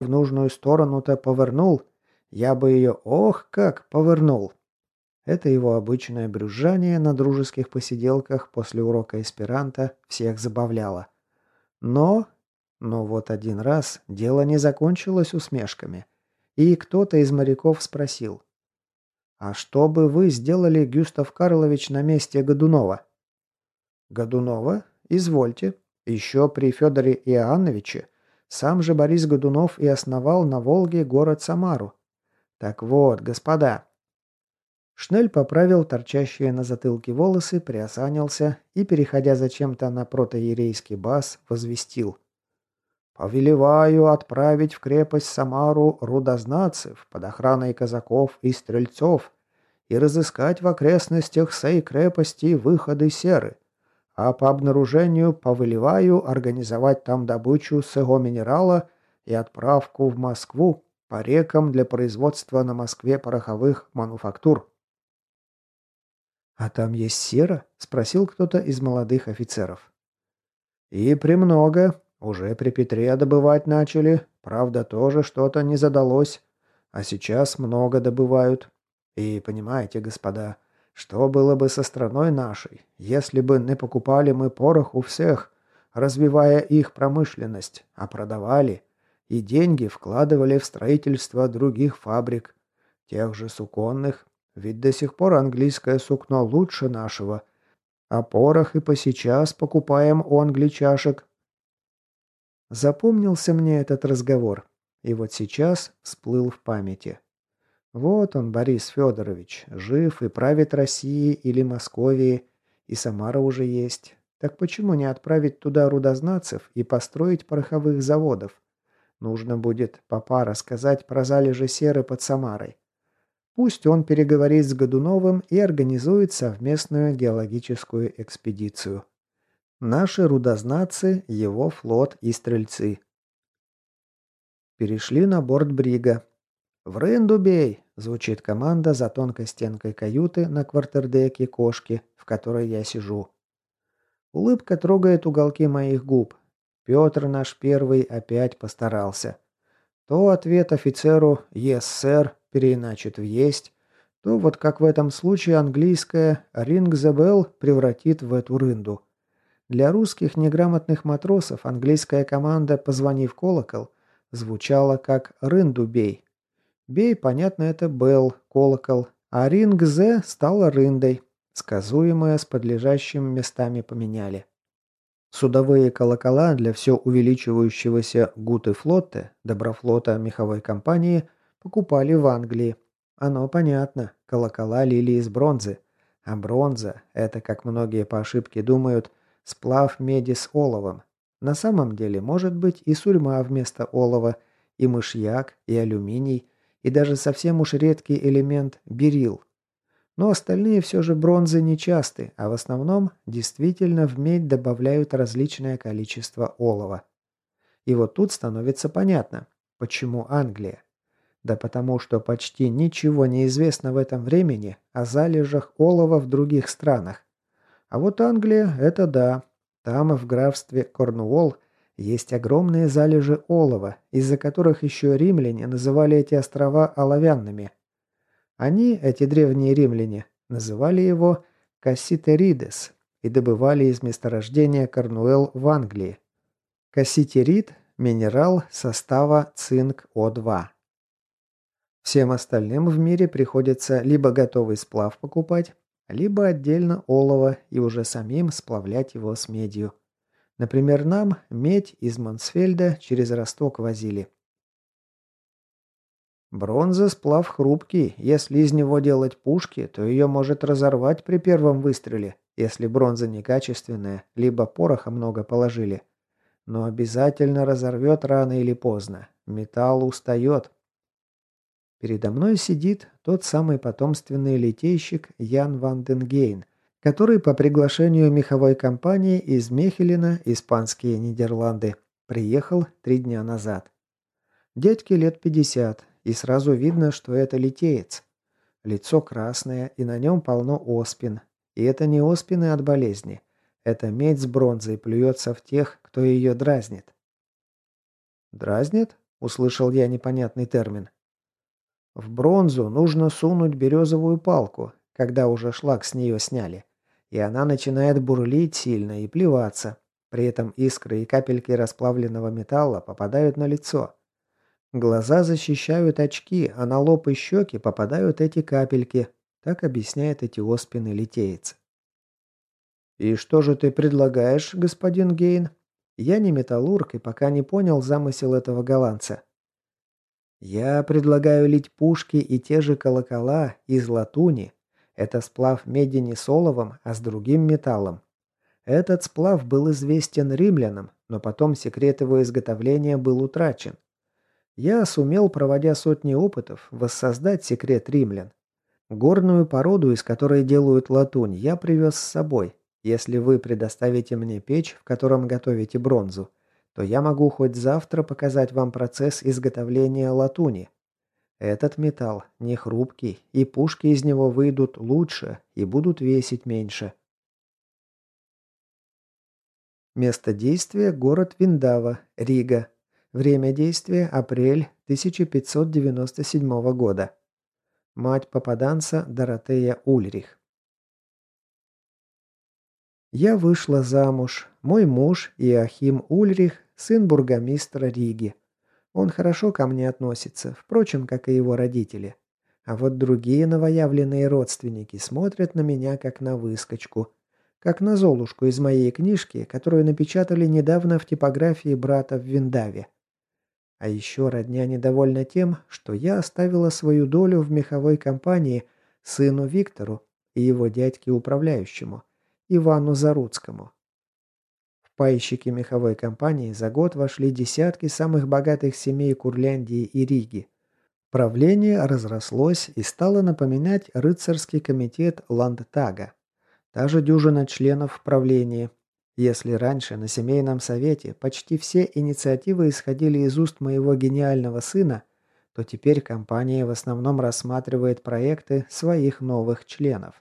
в нужную сторону-то повернул, я бы ее ох как повернул. Это его обычное брюзжание на дружеских посиделках после урока эсперанто всех забавляло. Но... Но вот один раз дело не закончилось усмешками. И кто-то из моряков спросил. «А что бы вы сделали, Гюстав Карлович, на месте Годунова?» «Годунова? Извольте. Еще при Федоре Иоанновиче сам же Борис Годунов и основал на Волге город Самару. Так вот, господа. Шнель поправил торчащие на затылке волосы, приосанился и, переходя зачем-то на протоиерейский бас, возвестил. «Повелеваю отправить в крепость Самару рудознацев под охраной казаков и стрельцов и разыскать в окрестностях сей крепости выходы серы» а по обнаружению повыливаю организовать там добычу сего минерала и отправку в Москву по рекам для производства на Москве пороховых мануфактур. «А там есть сера?» – спросил кто-то из молодых офицеров. «И премного. Уже при Петре добывать начали. Правда, тоже что-то не задалось. А сейчас много добывают. И понимаете, господа, – что было бы со страной нашей, если бы не покупали мы порох у всех, развивая их промышленность, а продавали и деньги вкладывали в строительство других фабрик, тех же суконных, ведь до сих пор английское сукно лучше нашего, а порох и по сейчас покупаем у англичашек. Запомнился мне этот разговор, и вот сейчас всплыл в памяти. Вот он, Борис Федорович, жив и правит Россией или Московией, и Самара уже есть. Так почему не отправить туда рудознацев и построить пороховых заводов? Нужно будет папа рассказать про залежи серы под Самарой. Пусть он переговорит с Годуновым и организует совместную геологическую экспедицию. Наши рудознацы, его флот и стрельцы. Перешли на борт Брига. «В рынду бей!» – звучит команда за тонкой стенкой каюты на квартердеке кошки, в которой я сижу. Улыбка трогает уголки моих губ. Петр наш первый опять постарался. То ответ офицеру «Yes, сэр» переиначит в «Есть», то вот как в этом случае английское «Ring the bell» превратит в эту рынду. Для русских неграмотных матросов английская команда «Позвони в колокол» звучала как «Рынду бей», Бей, понятно, это Белл, колокол, а ринг З стала рындой. Сказуемое с подлежащим местами поменяли. Судовые колокола для все увеличивающегося гуты флота, доброфлота меховой компании, покупали в Англии. Оно понятно, колокола лили из бронзы. А бронза – это, как многие по ошибке думают, сплав меди с оловом. На самом деле может быть и сурьма вместо олова, и мышьяк, и алюминий – и даже совсем уж редкий элемент – берил. Но остальные все же бронзы нечасты, а в основном действительно в медь добавляют различное количество олова. И вот тут становится понятно, почему Англия. Да потому что почти ничего не известно в этом времени о залежах олова в других странах. А вот Англия – это да. Там в графстве Корнуолл есть огромные залежи олова, из-за которых еще римляне называли эти острова оловянными. Они, эти древние римляне, называли его Касситеридес и добывали из месторождения Корнуэлл в Англии. Касситерид – минерал состава цинк-О2. Всем остальным в мире приходится либо готовый сплав покупать, либо отдельно олово и уже самим сплавлять его с медью. Например, нам медь из Мансфельда через Росток возили. Бронза – сплав хрупкий, если из него делать пушки, то ее может разорвать при первом выстреле, если бронза некачественная, либо пороха много положили. Но обязательно разорвет рано или поздно. Металл устает. Передо мной сидит тот самый потомственный литейщик Ян Ванденгейн. Денгейн – который по приглашению меховой компании из Мехелина, Испанские Нидерланды, приехал три дня назад. Дядьке лет 50, и сразу видно, что это литеец. Лицо красное, и на нем полно оспин. И это не оспины от болезни. Это медь с бронзой плюется в тех, кто ее дразнит. «Дразнит?» – услышал я непонятный термин. В бронзу нужно сунуть березовую палку, когда уже шлак с нее сняли и она начинает бурлить сильно и плеваться. При этом искры и капельки расплавленного металла попадают на лицо. Глаза защищают очки, а на лоб и щеки попадают эти капельки, так объясняет этиоспин и литеец. «И что же ты предлагаешь, господин Гейн?» Я не металлург и пока не понял замысел этого голландца. Я предлагаю лить пушки и те же колокола из латуни, это сплав меди не с а с другим металлом. Этот сплав был известен римлянам, но потом секрет его изготовления был утрачен. Я сумел, проводя сотни опытов, воссоздать секрет римлян. Горную породу, из которой делают латунь, я привез с собой. Если вы предоставите мне печь, в котором готовите бронзу, то я могу хоть завтра показать вам процесс изготовления латуни. Этот металл не хрупкий, и пушки из него выйдут лучше и будут весить меньше. Место действия – город Виндава, Рига. Время действия – апрель 1597 года. Мать попаданца Доротея Ульрих. Я вышла замуж. Мой муж Иохим Ульрих – сын бургомистра Риги. Он хорошо ко мне относится, впрочем, как и его родители. А вот другие новоявленные родственники смотрят на меня как на выскочку. Как на Золушку из моей книжки, которую напечатали недавно в типографии брата в Виндаве. А еще родня недовольна тем, что я оставила свою долю в меховой компании сыну Виктору и его дядьке-управляющему, Ивану Заруцкому, Пайщики меховой компании за год вошли десятки самых богатых семей Курляндии и Риги. Правление разрослось и стало напоминать рыцарский комитет Ландтага. Та же дюжина членов правления. Если раньше на семейном совете почти все инициативы исходили из уст моего гениального сына, то теперь компания в основном рассматривает проекты своих новых членов.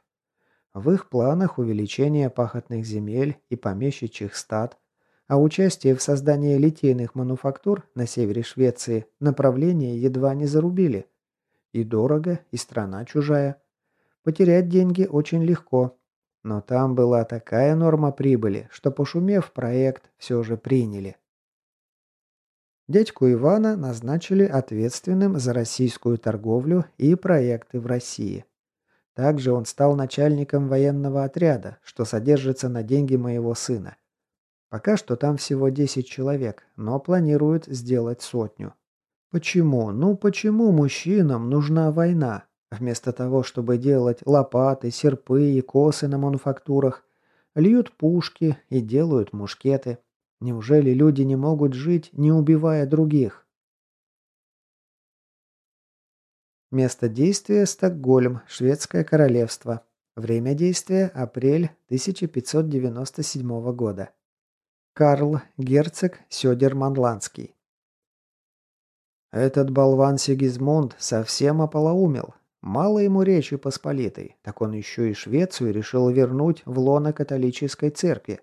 В их планах увеличение пахотных земель и помещичьих стад, а участие в создании литейных мануфактур на севере Швеции направление едва не зарубили. И дорого, и страна чужая. Потерять деньги очень легко, но там была такая норма прибыли, что, пошумев, проект все же приняли. Дядьку Ивана назначили ответственным за российскую торговлю и проекты в России. Также он стал начальником военного отряда, что содержится на деньги моего сына. Пока что там всего 10 человек, но планируют сделать сотню. Почему? Ну почему мужчинам нужна война? Вместо того, чтобы делать лопаты, серпы и косы на мануфактурах, льют пушки и делают мушкеты. Неужели люди не могут жить, не убивая других? Место действия – Стокгольм, Шведское королевство. Время действия – апрель 1597 года. Карл, герцог Сёдерманландский. Этот болван Сигизмунд совсем ополоумел. Мало ему речи посполитой, так он еще и Швецию решил вернуть в лоно католической церкви.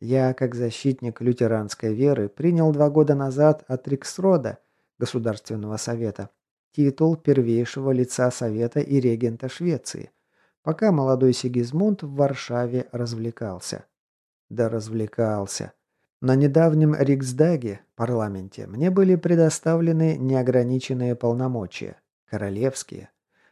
Я, как защитник лютеранской веры, принял два года назад от Риксрода, Государственного совета, титул первейшего лица Совета и регента Швеции, пока молодой Сигизмунд в Варшаве развлекался. Да развлекался. На недавнем Риксдаге, парламенте, мне были предоставлены неограниченные полномочия, королевские.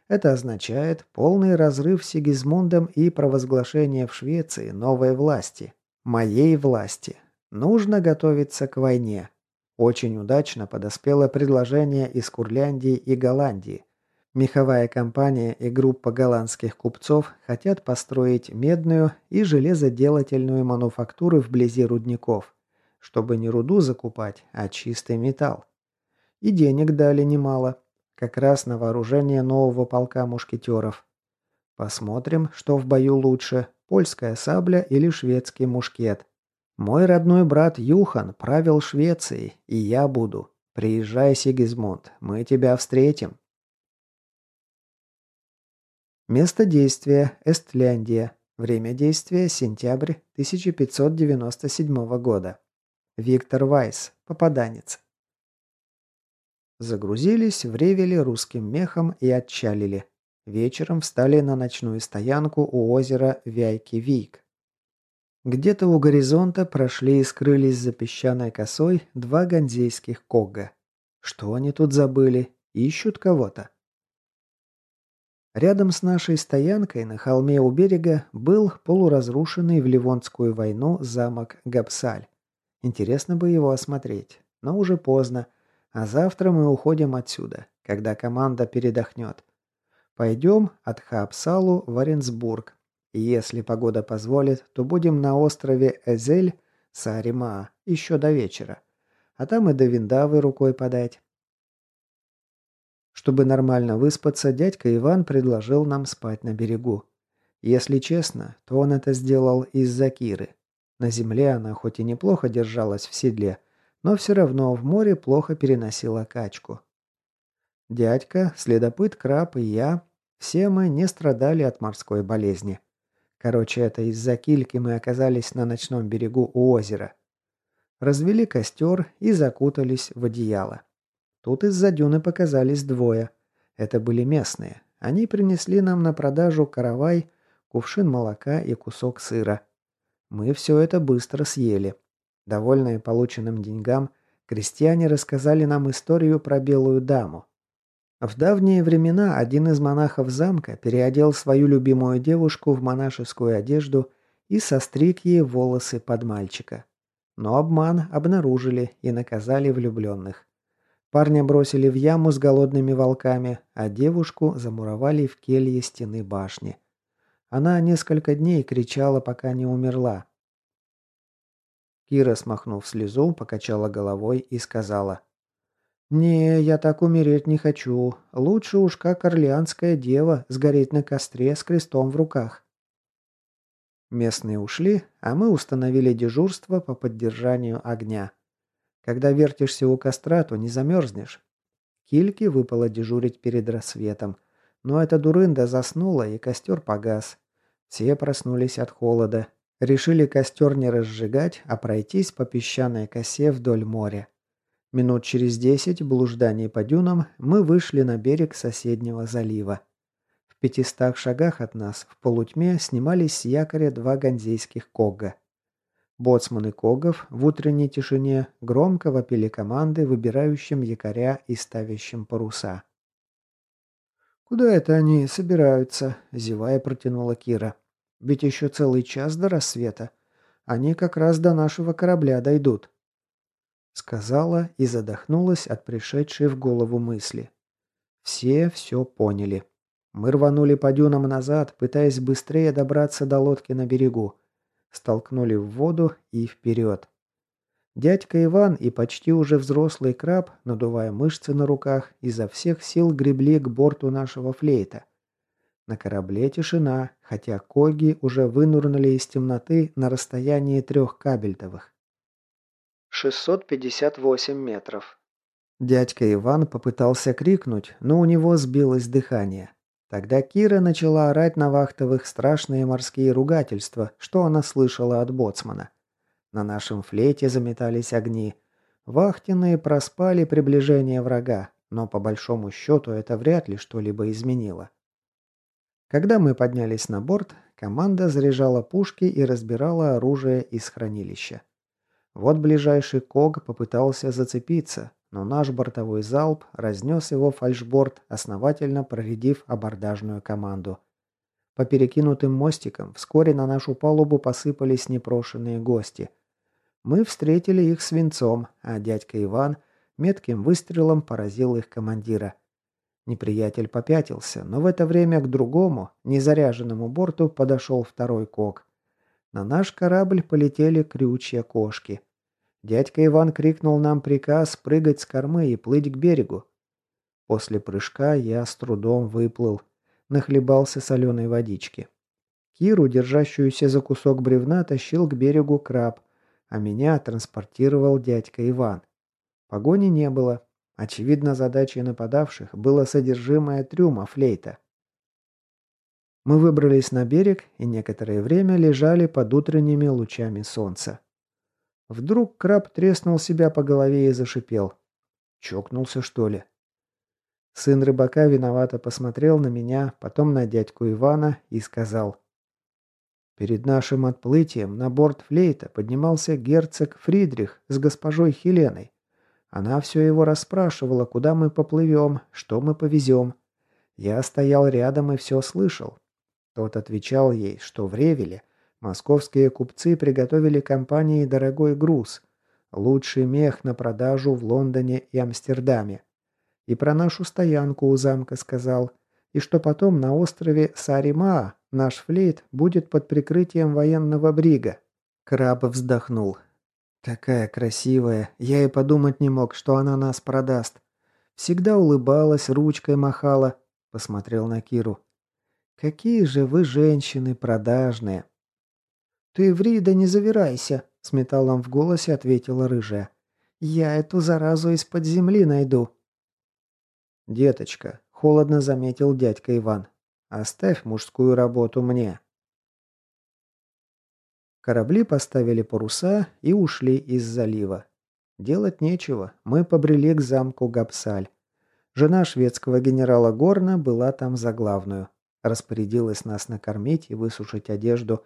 Это означает полный разрыв с Сигизмундом и провозглашение в Швеции новой власти, моей власти. Нужно готовиться к войне. Очень удачно подоспело предложение из Курляндии и Голландии. Меховая компания и группа голландских купцов хотят построить медную и железоделательную мануфактуры вблизи рудников, чтобы не руду закупать, а чистый металл. И денег дали немало, как раз на вооружение нового полка мушкетеров. Посмотрим, что в бою лучше, польская сабля или шведский мушкет – мой родной брат Юхан правил Швецией, и я буду. Приезжай, Сигизмунд, мы тебя встретим. Место действия – Эстляндия. Время действия – сентябрь 1597 года. Виктор Вайс, попаданец. Загрузились, вревели русским мехом и отчалили. Вечером встали на ночную стоянку у озера Вяйки-Вийк. Где-то у горизонта прошли и скрылись за песчаной косой два ганзейских когга. Что они тут забыли? Ищут кого-то. Рядом с нашей стоянкой на холме у берега был полуразрушенный в Ливонскую войну замок Гапсаль. Интересно бы его осмотреть, но уже поздно. А завтра мы уходим отсюда, когда команда передохнет. Пойдем от Хаапсалу в Оренсбург, если погода позволит, то будем на острове Эзель, Сарима, еще до вечера. А там и до Виндавы рукой подать. Чтобы нормально выспаться, дядька Иван предложил нам спать на берегу. Если честно, то он это сделал из-за Киры. На земле она хоть и неплохо держалась в седле, но все равно в море плохо переносила качку. Дядька, следопыт Краб и я, все мы не страдали от морской болезни. Короче, это из-за кильки мы оказались на ночном берегу у озера. Развели костер и закутались в одеяло. Тут из-за дюны показались двое. Это были местные. Они принесли нам на продажу каравай, кувшин молока и кусок сыра. Мы все это быстро съели. Довольные полученным деньгам, крестьяне рассказали нам историю про белую даму. А в давние времена один из монахов замка переодел свою любимую девушку в монашескую одежду и состриг ей волосы под мальчика. Но обман обнаружили и наказали влюбленных. Парня бросили в яму с голодными волками, а девушку замуровали в келье стены башни. Она несколько дней кричала, пока не умерла. Кира, смахнув слезу, покачала головой и сказала – «Не, я так умереть не хочу. Лучше уж как орлеанская дева сгореть на костре с крестом в руках». Местные ушли, а мы установили дежурство по поддержанию огня. Когда вертишься у костра, то не замерзнешь. Кильке выпало дежурить перед рассветом. Но эта дурында заснула, и костер погас. Все проснулись от холода. Решили костер не разжигать, а пройтись по песчаной косе вдоль моря. Минут через десять блужданий по дюнам мы вышли на берег соседнего залива. В пятистах шагах от нас в полутьме снимались с якоря два ганзейских кога. Боцманы когов в утренней тишине громко вопили команды, выбирающим якоря и ставящим паруса. «Куда это они собираются?» – зевая протянула Кира. «Ведь еще целый час до рассвета. Они как раз до нашего корабля дойдут». Сказала и задохнулась от пришедшей в голову мысли. Все все поняли. Мы рванули по дюнам назад, пытаясь быстрее добраться до лодки на берегу. Столкнули в воду и вперед. Дядька Иван и почти уже взрослый краб, надувая мышцы на руках, изо всех сил гребли к борту нашего флейта. На корабле тишина, хотя коги уже вынурнули из темноты на расстоянии трех кабельтовых. 658 метров. Дядька Иван попытался крикнуть, но у него сбилось дыхание. Тогда Кира начала орать на вахтовых страшные морские ругательства, что она слышала от боцмана. На нашем флейте заметались огни. Вахтенные проспали приближение врага, но по большому счету это вряд ли что-либо изменило. Когда мы поднялись на борт, команда заряжала пушки и разбирала оружие из хранилища. Вот ближайший Ког попытался зацепиться, но наш бортовой залп разнес его фальшборд, основательно проредив абордажную команду. По перекинутым мостикам вскоре на нашу палубу посыпались непрошенные гости. Мы встретили их свинцом, а дядька Иван метким выстрелом поразил их командира. Неприятель попятился, но в это время к другому, незаряженному борту подошел второй кок. На наш корабль полетели крючья кошки. Дядька Иван крикнул нам приказ прыгать с кормы и плыть к берегу. После прыжка я с трудом выплыл, нахлебался соленой водички. Киру, держащуюся за кусок бревна, тащил к берегу краб, а меня транспортировал дядька Иван. Погони не было. Очевидно, задачей нападавших было содержимое трюма флейта. Мы выбрались на берег и некоторое время лежали под утренними лучами солнца. Вдруг краб треснул себя по голове и зашипел. Чокнулся, что ли? Сын рыбака виновато посмотрел на меня, потом на дядьку Ивана и сказал. Перед нашим отплытием на борт флейта поднимался герцог Фридрих с госпожой Хеленой. Она все его расспрашивала, куда мы поплывем, что мы повезем. Я стоял рядом и все слышал. Тот отвечал ей, что в Ревеле – московские купцы приготовили компании дорогой груз, лучший мех на продажу в Лондоне и Амстердаме. И про нашу стоянку у замка сказал, и что потом на острове Сарима наш флейт будет под прикрытием военного брига. Краб вздохнул. Такая красивая, я и подумать не мог, что она нас продаст. Всегда улыбалась, ручкой махала, посмотрел на Киру. Какие же вы женщины продажные. «Ты ври да не завирайся», — с металлом в голосе ответила рыжая. «Я эту заразу из-под земли найду». «Деточка», — холодно заметил дядька Иван, — «оставь мужскую работу мне». Корабли поставили паруса и ушли из залива. Делать нечего, мы побрели к замку Гапсаль. Жена шведского генерала Горна была там за главную. Распорядилась нас накормить и высушить одежду,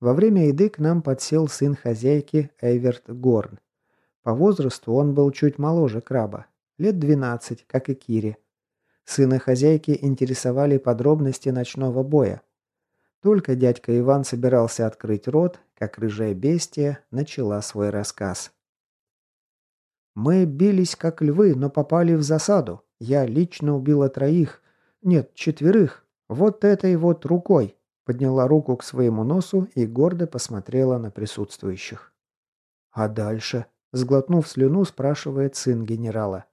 во время еды к нам подсел сын хозяйки Эверт Горн. По возрасту он был чуть моложе краба, лет 12, как и Кири. Сына хозяйки интересовали подробности ночного боя. Только дядька Иван собирался открыть рот, как рыжая бестия начала свой рассказ. «Мы бились как львы, но попали в засаду. Я лично убила троих. Нет, четверых. Вот этой вот рукой подняла руку к своему носу и гордо посмотрела на присутствующих. «А дальше?» – сглотнув слюну, спрашивает сын генерала.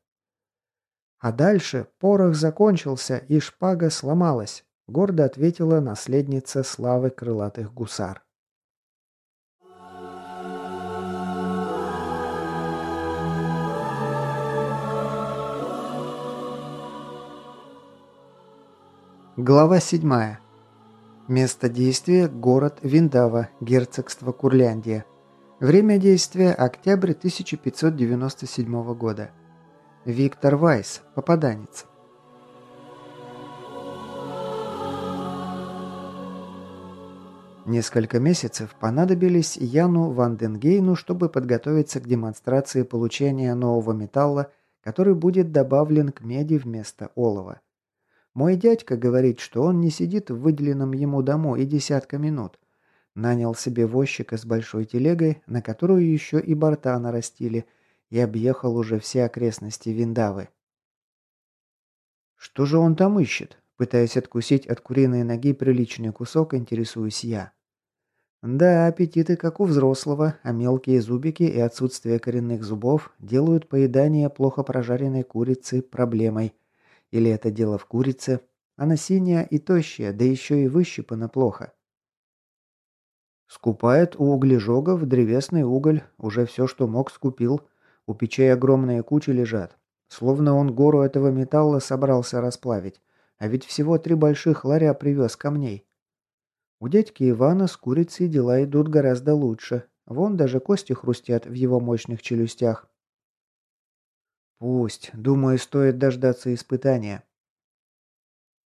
«А дальше порох закончился и шпага сломалась», – гордо ответила наследница славы крылатых гусар. Глава седьмая. Место действия – город Виндава, герцогство Курляндия. Время действия – октябрь 1597 года. Виктор Вайс, попаданец. Несколько месяцев понадобились Яну Ванденгейну, чтобы подготовиться к демонстрации получения нового металла, который будет добавлен к меди вместо олова – мой дядька говорит, что он не сидит в выделенном ему дому и десятка минут. Нанял себе возчика с большой телегой, на которую еще и борта нарастили, и объехал уже все окрестности Виндавы. «Что же он там ищет?» Пытаясь откусить от куриной ноги приличный кусок, интересуюсь я. Да, аппетиты как у взрослого, а мелкие зубики и отсутствие коренных зубов делают поедание плохо прожаренной курицы проблемой – или это дело в курице? А Она синяя и тощая, да еще и выщипана плохо. Скупает у углежогов древесный уголь, уже все, что мог, скупил. У печей огромные кучи лежат. Словно он гору этого металла собрался расплавить. А ведь всего три больших ларя привез камней. У дядьки Ивана с курицей дела идут гораздо лучше. Вон даже кости хрустят в его мощных челюстях. Пусть. Думаю, стоит дождаться испытания.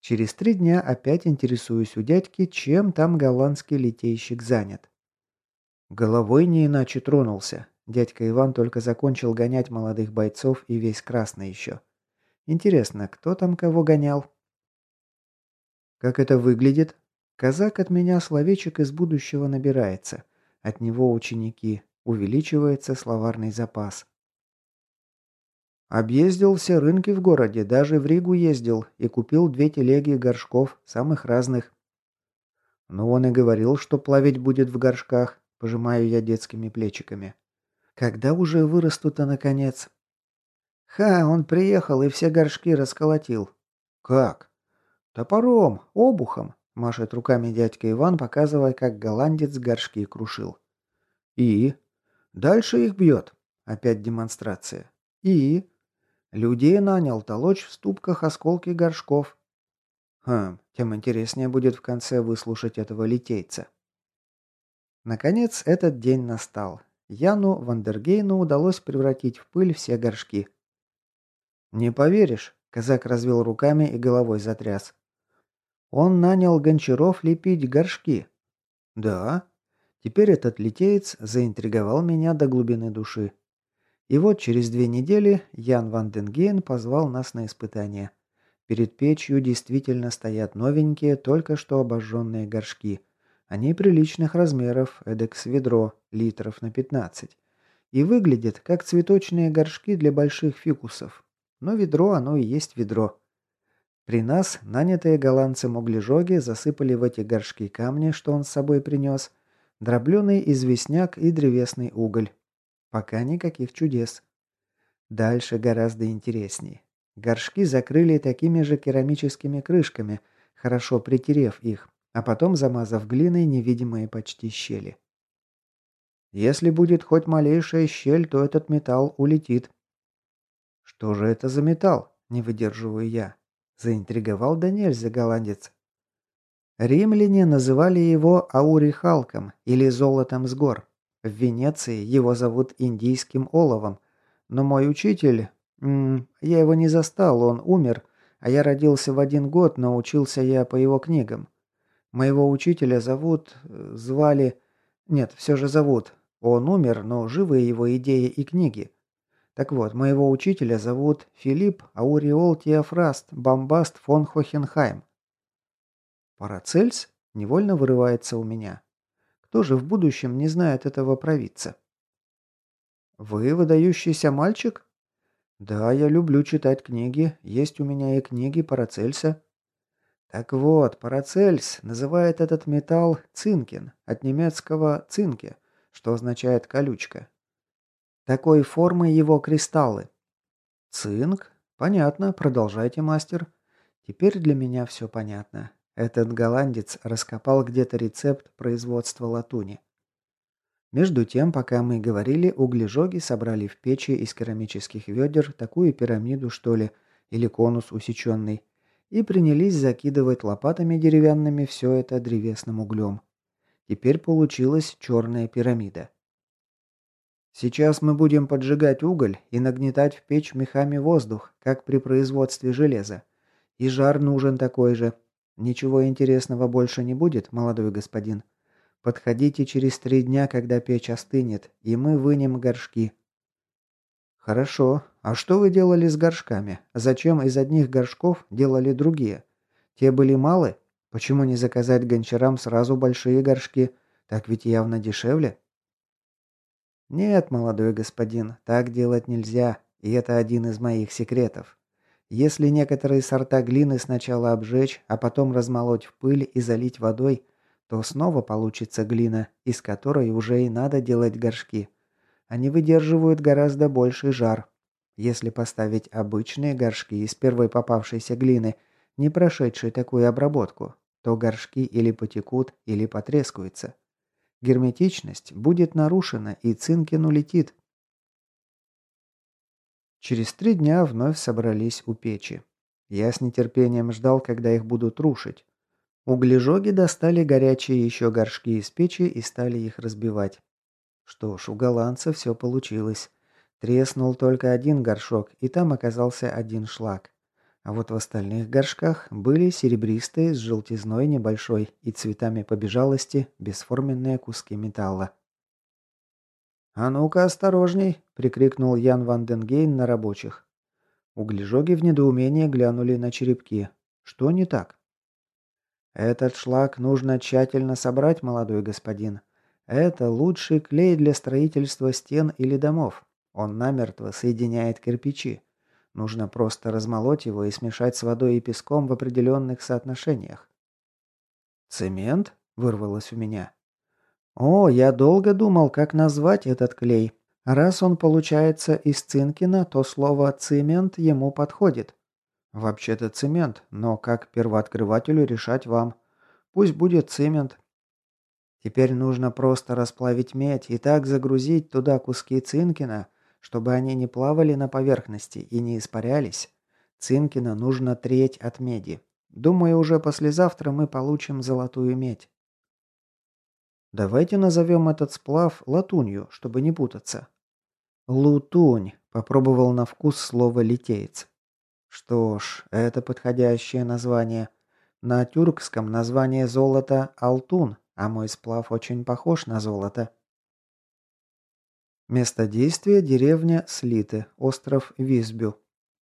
Через три дня опять интересуюсь у дядьки, чем там голландский литейщик занят. Головой не иначе тронулся. Дядька Иван только закончил гонять молодых бойцов и весь красный еще. Интересно, кто там кого гонял? Как это выглядит? Казак от меня словечек из будущего набирается. От него ученики. Увеличивается словарный запас. Объездил все рынки в городе, даже в Ригу ездил и купил две телеги горшков, самых разных. Но он и говорил, что плавить будет в горшках, пожимаю я детскими плечиками. Когда уже вырасту-то наконец? Ха, он приехал и все горшки расколотил. Как? Топором, обухом, машет руками дядька Иван, показывая, как голландец горшки крушил. И? Дальше их бьет. Опять демонстрация. И? Людей нанял толочь в ступках осколки горшков. Хм, тем интереснее будет в конце выслушать этого литейца. Наконец, этот день настал. Яну Вандергейну удалось превратить в пыль все горшки. «Не поверишь», — казак развел руками и головой затряс. «Он нанял гончаров лепить горшки». «Да». Теперь этот литеец заинтриговал меня до глубины души. И вот через две недели Ян Ван Денгейн позвал нас на испытание. Перед печью действительно стоят новенькие, только что обожженные горшки. Они приличных размеров, эдекс ведро, литров на 15. И выглядят, как цветочные горшки для больших фикусов. Но ведро оно и есть ведро. При нас нанятые голландцем углежоги засыпали в эти горшки камни, что он с собой принес, дробленый известняк и древесный уголь. Пока никаких чудес. Дальше гораздо интересней. Горшки закрыли такими же керамическими крышками, хорошо притерев их, а потом замазав глиной невидимые почти щели. Если будет хоть малейшая щель, то этот металл улетит. Что же это за металл? Не выдерживаю я. Заинтриговал Даниэль, нельзя голландец. Римляне называли его аурихалком или золотом с гор. В Венеции его зовут индийским оловом, но мой учитель... Я его не застал, он умер, а я родился в один год, но учился я по его книгам. Моего учителя зовут... Э, звали... Нет, все же зовут. Он умер, но живы его идеи и книги. Так вот, моего учителя зовут Филипп Ауриол Теофраст Бомбаст фон Хохенхайм. «Парацельс?» — невольно вырывается у меня. Кто же в будущем не знает этого провидца? «Вы выдающийся мальчик?» «Да, я люблю читать книги. Есть у меня и книги Парацельса». Так вот, Парацельс называет этот металл цинкин, от немецкого «цинке», что означает «колючка». Такой формы его кристаллы. «Цинк? Понятно, продолжайте, мастер. Теперь для меня все понятно. Этот голландец раскопал где-то рецепт производства латуни. Между тем, пока мы говорили, углежоги собрали в печи из керамических ведер такую пирамиду, что ли, или конус усеченный, и принялись закидывать лопатами деревянными все это древесным углем. Теперь получилась черная пирамида. Сейчас мы будем поджигать уголь и нагнетать в печь мехами воздух, как при производстве железа. И жар нужен такой же, «Ничего интересного больше не будет, молодой господин. Подходите через три дня, когда печь остынет, и мы вынем горшки». «Хорошо. А что вы делали с горшками? Зачем из одних горшков делали другие? Те были малы? Почему не заказать гончарам сразу большие горшки? Так ведь явно дешевле». «Нет, молодой господин, так делать нельзя, и это один из моих секретов. Если некоторые сорта глины сначала обжечь, а потом размолоть в пыль и залить водой, то снова получится глина, из которой уже и надо делать горшки. Они выдерживают гораздо больший жар. Если поставить обычные горшки из первой попавшейся глины, не прошедшей такую обработку, то горшки или потекут, или потрескаются. Герметичность будет нарушена, и Цинкин улетит, Через три дня вновь собрались у печи. Я с нетерпением ждал, когда их будут рушить. Углежоги достали горячие еще горшки из печи и стали их разбивать. Что ж, у голландца все получилось. Треснул только один горшок, и там оказался один шлак. А вот в остальных горшках были серебристые с желтизной небольшой и цветами побежалости бесформенные куски металла. «А ну-ка, осторожней!» – прикрикнул Ян Ван Денгейн на рабочих. Углежоги в недоумении глянули на черепки. «Что не так?» «Этот шлак нужно тщательно собрать, молодой господин. Это лучший клей для строительства стен или домов. Он намертво соединяет кирпичи. Нужно просто размолоть его и смешать с водой и песком в определенных соотношениях». «Цемент?» – вырвалось у меня. О, я долго думал, как назвать этот клей. Раз он получается из цинкина, то слово «цемент» ему подходит. Вообще-то цемент, но как первооткрывателю решать вам. Пусть будет цемент. Теперь нужно просто расплавить медь и так загрузить туда куски цинкина, чтобы они не плавали на поверхности и не испарялись. Цинкина нужно треть от меди. Думаю, уже послезавтра мы получим золотую медь. Давайте назовем этот сплав латунью, чтобы не путаться. Лутунь, попробовал на вкус слово литеец. Что ж, это подходящее название. На тюркском название золота алтун, а мой сплав очень похож на золото. Место действия – деревня Слиты, остров Висбю.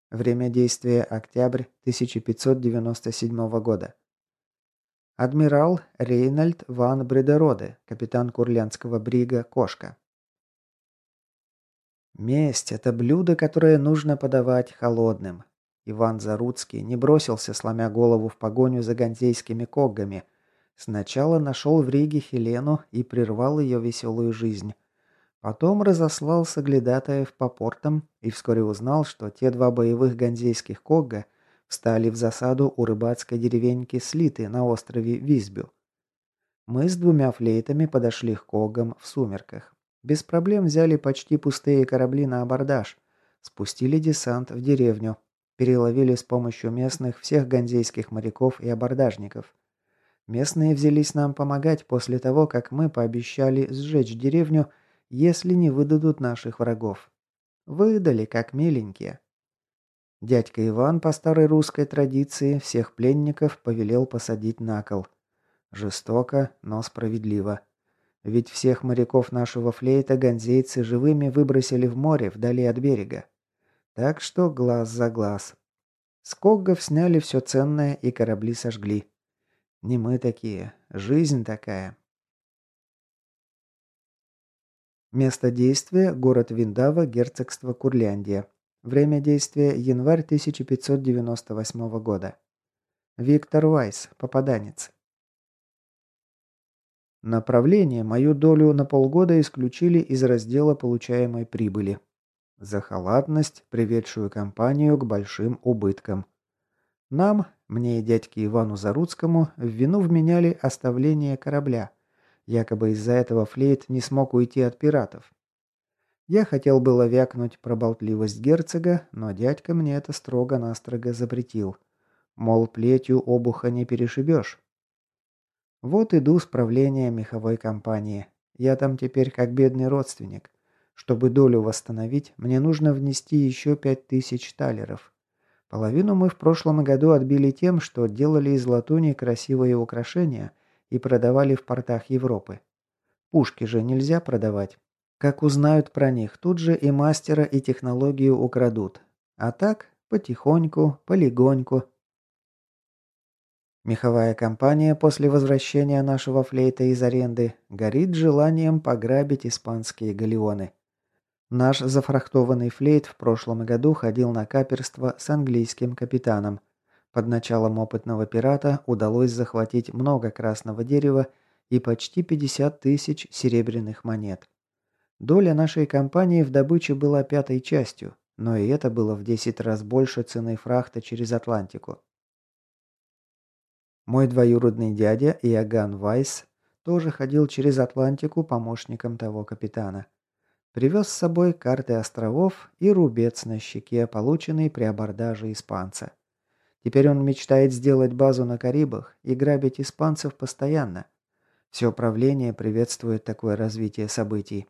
Время действия – октябрь 1597 года. Адмирал Рейнольд ван Бредероде, капитан Курлянского брига «Кошка». Месть – это блюдо, которое нужно подавать холодным. Иван Заруцкий не бросился, сломя голову в погоню за гонзейскими коггами. Сначала нашел в Риге Хелену и прервал ее веселую жизнь. Потом разослал соглядатаев по портам и вскоре узнал, что те два боевых гонзейских когга Встали в засаду у рыбацкой деревеньки Слиты на острове Визбю. Мы с двумя флейтами подошли к когам в сумерках. Без проблем взяли почти пустые корабли на абордаж, спустили десант в деревню, переловили с помощью местных всех ганзейских моряков и абордажников. Местные взялись нам помогать после того, как мы пообещали сжечь деревню, если не выдадут наших врагов. Выдали, как миленькие. Дядька Иван по старой русской традиции всех пленников повелел посадить на кол. Жестоко, но справедливо. Ведь всех моряков нашего флейта гонзейцы живыми выбросили в море вдали от берега. Так что глаз за глаз. С Коггов сняли все ценное и корабли сожгли. Не мы такие, жизнь такая. Место действия – город Виндава, герцогство Курляндия. Время действия – январь 1598 года. Виктор Вайс, попаданец. Направление мою долю на полгода исключили из раздела получаемой прибыли. За халатность, приведшую компанию к большим убыткам. Нам, мне и дядьке Ивану Заруцкому, в вину вменяли оставление корабля. Якобы из-за этого Флейт не смог уйти от пиратов. Я хотел было вякнуть про болтливость герцога, но дядька мне это строго-настрого запретил. Мол, плетью обуха не перешибешь. Вот иду с правления меховой компании. Я там теперь как бедный родственник. Чтобы долю восстановить, мне нужно внести еще пять тысяч талеров. Половину мы в прошлом году отбили тем, что делали из латуни красивые украшения и продавали в портах Европы. Пушки же нельзя продавать. Как узнают про них, тут же и мастера, и технологию украдут. А так, потихоньку, полегоньку. Меховая компания после возвращения нашего флейта из аренды горит желанием пограбить испанские галеоны. Наш зафрахтованный флейт в прошлом году ходил на каперство с английским капитаном. Под началом опытного пирата удалось захватить много красного дерева и почти 50 тысяч серебряных монет. Доля нашей компании в добыче была пятой частью, но и это было в 10 раз больше цены фрахта через Атлантику. Мой двоюродный дядя Иоганн Вайс тоже ходил через Атлантику помощником того капитана. Привез с собой карты островов и рубец на щеке, полученный при абордаже испанца. Теперь он мечтает сделать базу на Карибах и грабить испанцев постоянно. Все правление приветствует такое развитие событий.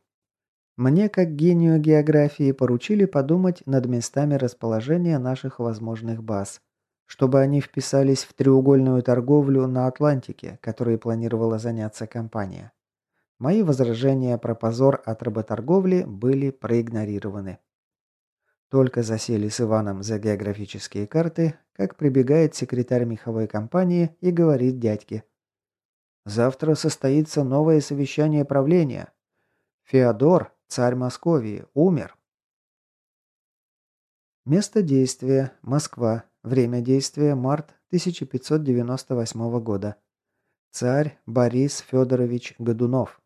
Мне, как гению географии, поручили подумать над местами расположения наших возможных баз, чтобы они вписались в треугольную торговлю на Атлантике, которой планировала заняться компания. Мои возражения про позор от работорговли были проигнорированы. Только засели с Иваном за географические карты, как прибегает секретарь меховой компании и говорит дядьке. «Завтра состоится новое совещание правления. Феодор, Царь Московии умер. Место действия – Москва. Время действия – март 1598 года. Царь Борис Федорович Годунов.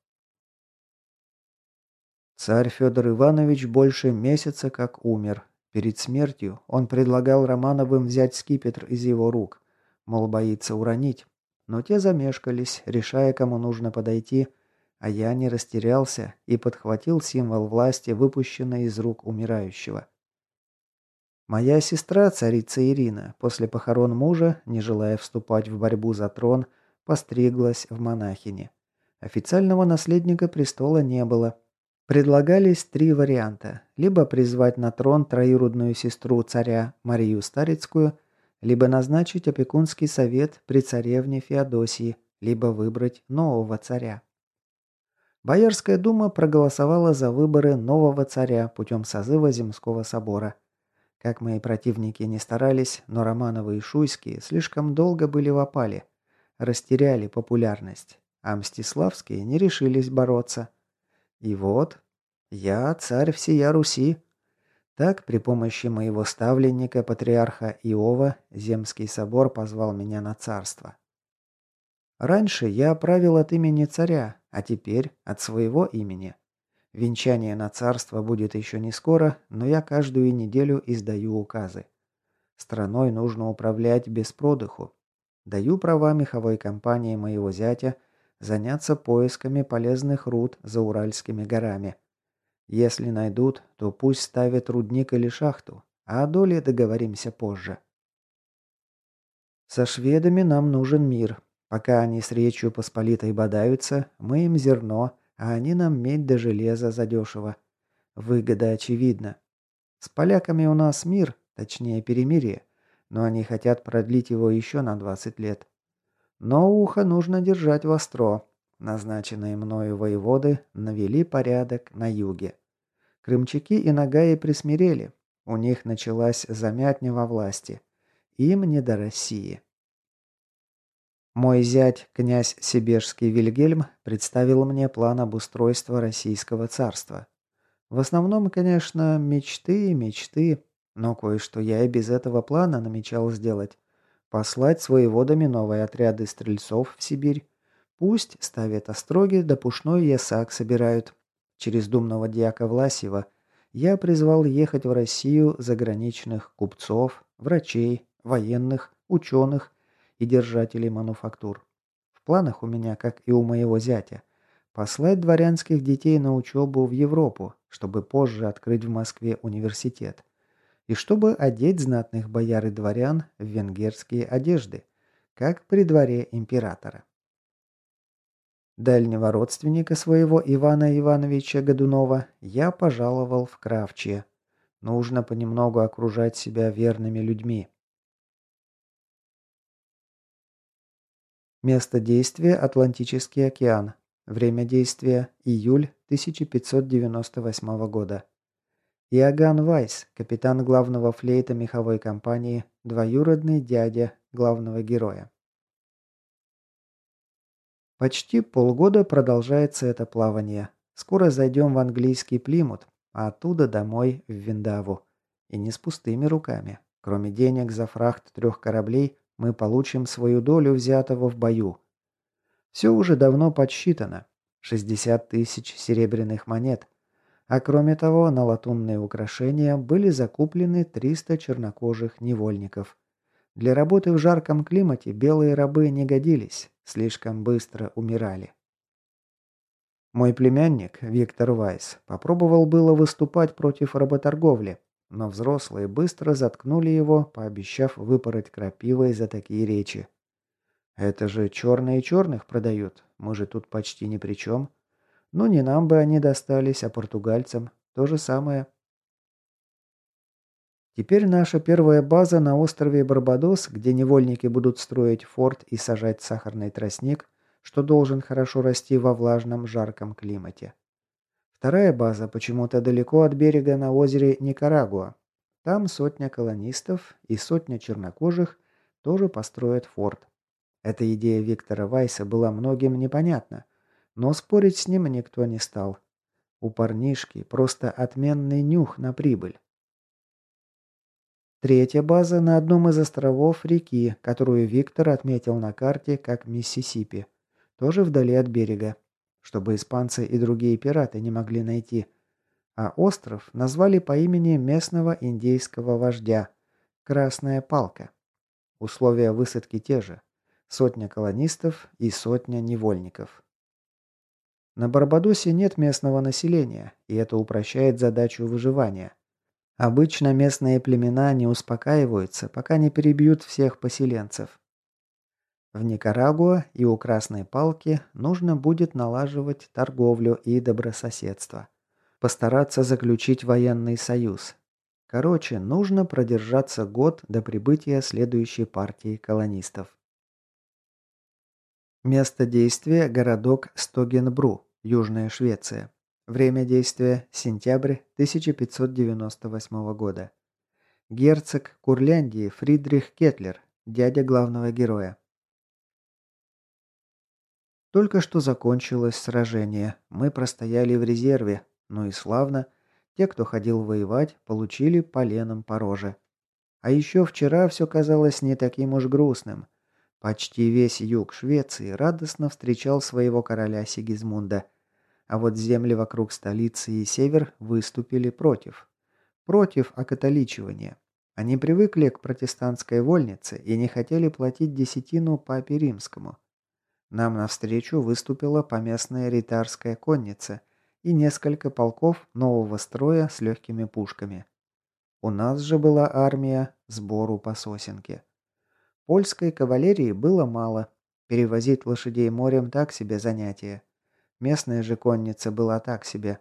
Царь Федор Иванович больше месяца как умер. Перед смертью он предлагал Романовым взять скипетр из его рук. Мол, боится уронить. Но те замешкались, решая, кому нужно подойти, а я не растерялся и подхватил символ власти, выпущенный из рук умирающего. Моя сестра, царица Ирина, после похорон мужа, не желая вступать в борьбу за трон, постриглась в монахини. Официального наследника престола не было. Предлагались три варианта. Либо призвать на трон троюродную сестру царя Марию Старицкую, либо назначить опекунский совет при царевне Феодосии, либо выбрать нового царя. Боярская дума проголосовала за выборы нового царя путем созыва Земского собора. Как мои противники не старались, но Романовы и Шуйские слишком долго были в опале. Растеряли популярность, а Мстиславские не решились бороться. И вот, я царь всея Руси. Так, при помощи моего ставленника, патриарха Иова, Земский собор позвал меня на царство. Раньше я правил от имени царя, а теперь от своего имени. Венчание на царство будет еще не скоро, но я каждую неделю издаю указы. Страной нужно управлять без продыху. Даю права меховой компании моего зятя заняться поисками полезных руд за Уральскими горами. Если найдут, то пусть ставят рудник или шахту, а о доле договоримся позже. Со шведами нам нужен мир, Пока они с речью посполитой бодаются, мы им зерно, а они нам медь до да железа задешево. Выгода очевидна. С поляками у нас мир, точнее перемирие, но они хотят продлить его еще на 20 лет. Но ухо нужно держать востро. Назначенные мною воеводы навели порядок на юге. Крымчаки и Нагаи присмирели. У них началась замятня во власти. Им не до России. Мой зять, князь Сибирский Вильгельм, представил мне план обустройства Российского царства. В основном, конечно, мечты и мечты, но кое-что я и без этого плана намечал сделать. Послать свои водами новые отряды стрельцов в Сибирь. Пусть ставят остроги, да пушной ясак собирают. Через думного дьяка Власева я призвал ехать в Россию заграничных купцов, врачей, военных, ученых и держателей мануфактур. В планах у меня, как и у моего зятя, послать дворянских детей на учебу в Европу, чтобы позже открыть в Москве университет, и чтобы одеть знатных бояр и дворян в венгерские одежды, как при дворе императора. Дальнего родственника своего Ивана Ивановича Годунова я пожаловал в Кравчье. Нужно понемногу окружать себя верными людьми. Место действия – Атлантический океан. Время действия – июль 1598 года. Иоганн Вайс, капитан главного флейта меховой компании, двоюродный дядя главного героя. Почти полгода продолжается это плавание. Скоро зайдем в английский Плимут, а оттуда домой в Виндаву. И не с пустыми руками. Кроме денег за фрахт трех кораблей, мы получим свою долю взятого в бою. Все уже давно подсчитано. 60 тысяч серебряных монет. А кроме того, на латунные украшения были закуплены 300 чернокожих невольников. Для работы в жарком климате белые рабы не годились, слишком быстро умирали. Мой племянник, Виктор Вайс, попробовал было выступать против работорговли, но взрослые быстро заткнули его, пообещав выпороть крапивой за такие речи. «Это же черные черных продают, мы же тут почти ни при чем. Ну, не нам бы они достались, а португальцам. То же самое». Теперь наша первая база на острове Барбадос, где невольники будут строить форт и сажать сахарный тростник, что должен хорошо расти во влажном жарком климате. Вторая база почему-то далеко от берега на озере Никарагуа. Там сотня колонистов и сотня чернокожих тоже построят форт. Эта идея Виктора Вайса была многим непонятна, но спорить с ним никто не стал. У парнишки просто отменный нюх на прибыль. Третья база на одном из островов реки, которую Виктор отметил на карте как Миссисипи, тоже вдали от берега чтобы испанцы и другие пираты не могли найти. А остров назвали по имени местного индейского вождя – Красная Палка. Условия высадки те же – сотня колонистов и сотня невольников. На Барбадосе нет местного населения, и это упрощает задачу выживания. Обычно местные племена не успокаиваются, пока не перебьют всех поселенцев. В Никарагуа и у Красной Палки нужно будет налаживать торговлю и добрососедство. Постараться заключить военный союз. Короче, нужно продержаться год до прибытия следующей партии колонистов. Место действия – городок Стогенбру, Южная Швеция. Время действия – сентябрь 1598 года. Герцог Курляндии Фридрих Кетлер, дядя главного героя. Только что закончилось сражение. Мы простояли в резерве. Ну и славно. Те, кто ходил воевать, получили поленом по роже. А еще вчера все казалось не таким уж грустным. Почти весь юг Швеции радостно встречал своего короля Сигизмунда. А вот земли вокруг столицы и север выступили против. Против окатоличивания. Они привыкли к протестантской вольнице и не хотели платить десятину папе римскому – нам навстречу выступила поместная ритарская конница и несколько полков нового строя с легкими пушками. У нас же была армия сбору по сосенке. Польской кавалерии было мало, перевозить лошадей морем так себе занятие. Местная же конница была так себе.